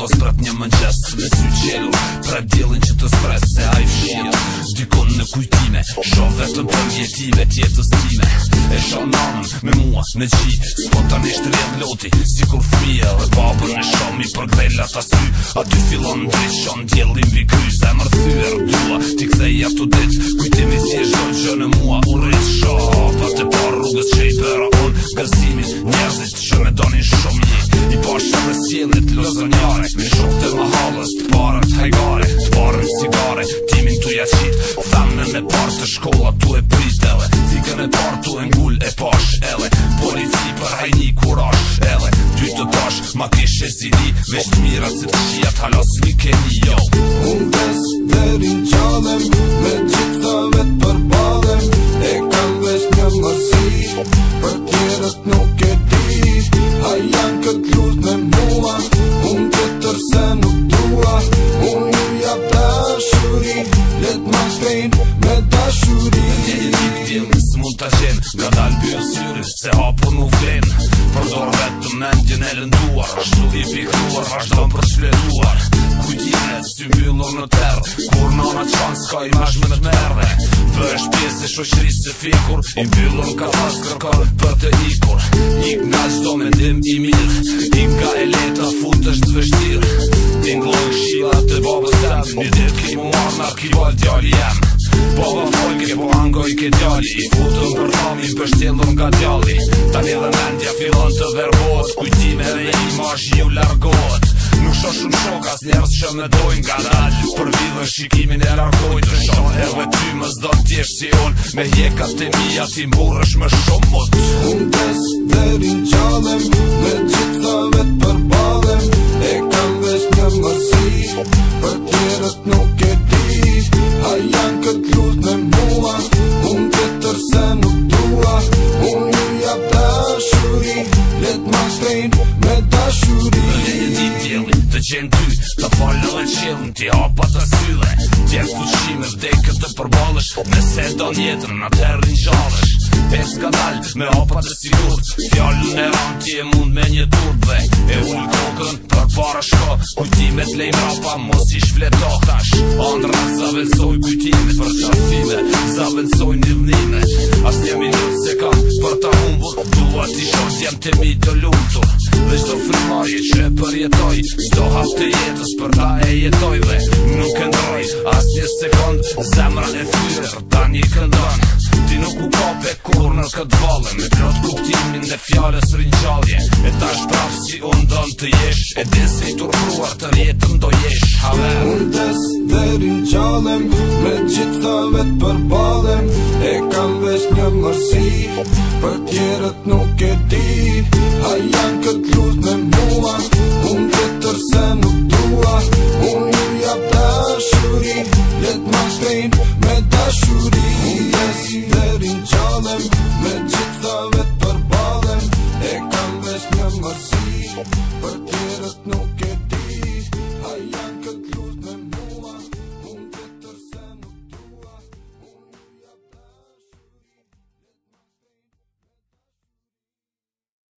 do sprap një mëngjes Me sy qelu, prap djelin që të spres Se a i fshirë, dikon në kujtime Shon vetëm për mjetime, tjetës time E shon nanën, me mua, në qi Spontanisht rrjet loti, si kur fmije Dhe babën e shon mi për gdella ta sy A dy filon në drit, djelin vi kry më rëthyër, dua, ti ktheja të dit Kujtimi si e shon që në mua u rrit shon të shkolla tu e prish dele Cikën e parë, tu e ngull e pash ele Polici për hajni kurash ele Ty të tash ma kishe zidi Vesh të mira se të shia të halos një keni jo Unë tes dhe rin Me gjithë të vetë për E kam vesh një mërsi Për tjerët nuk e di A janë këtë lurët me mua Unë të tërse nuk dua Unë një ja pra shurit Vet ma shtrejnë me dashurin Në tjetë një këtje në së mund të qenë Nga dalë bjo syri se hapo nuk vlenë Për dorë vetë të mendjën e lënduar Shtu i pikruar, vazhdo për shleruar Kujtjene, s'ty myllur në terë Kur në në qanë s'ka i ma shmë në të merve Për është pjesë e shoqërisë të fikur I myllur në ka të për të ikur Ik nga zdo me dim i djali jem Po dhe folke, po angoj ke djali I futëm për thami, bështjellëm nga djali Tani dhe mendja fillon të verbot Kujtime dhe i mash ju largot Nuk shon shumë shok, as njerës që me dojnë Ka dalë, për vidhën shikimin e largoj Të shon edhe ty më zdo të tjesh si on Me hjeka të mija ti mburësh më shumë Unë tes, dhe qalem Me qitha vetë për për gjen dy Të e qilën ti hapa të syle Djerë të shime vdekët këtë përbalësh Nëse do njetër në terë një gjallësh Pes ka dal me hapa të sigurt Fjallën e ranë ti e mund me një tur dhe E ullë kokën për para shko Kujtimet lej rapa, mos i shfleto Tash andra zavensoj kujtimet për qartime Zavensoj një vnime As një minut se kam për ta humbur Dua ti shos jam të mi të lumtur Dhe shto frimari që përjetoj Sdo të jetës për ta e jetoj Dhe nuk e ndroj As një sekund Zemra e fyrë Ta një këndon Ti nuk u kope kur në këtë valë Me plot kuptimin dhe fjales rinqalje E ta shprav si unë don të jesh E desi të rruar të rjetën do jesh Haver Unë des dhe rinjallem Unë vetë nuk e di A janë këtë luz me mua Unë të tërse nuk dua Unë ju ja dashuri Letë ma shtrejnë me dashuri Unë jesë i derin qalem Me gjitha vetë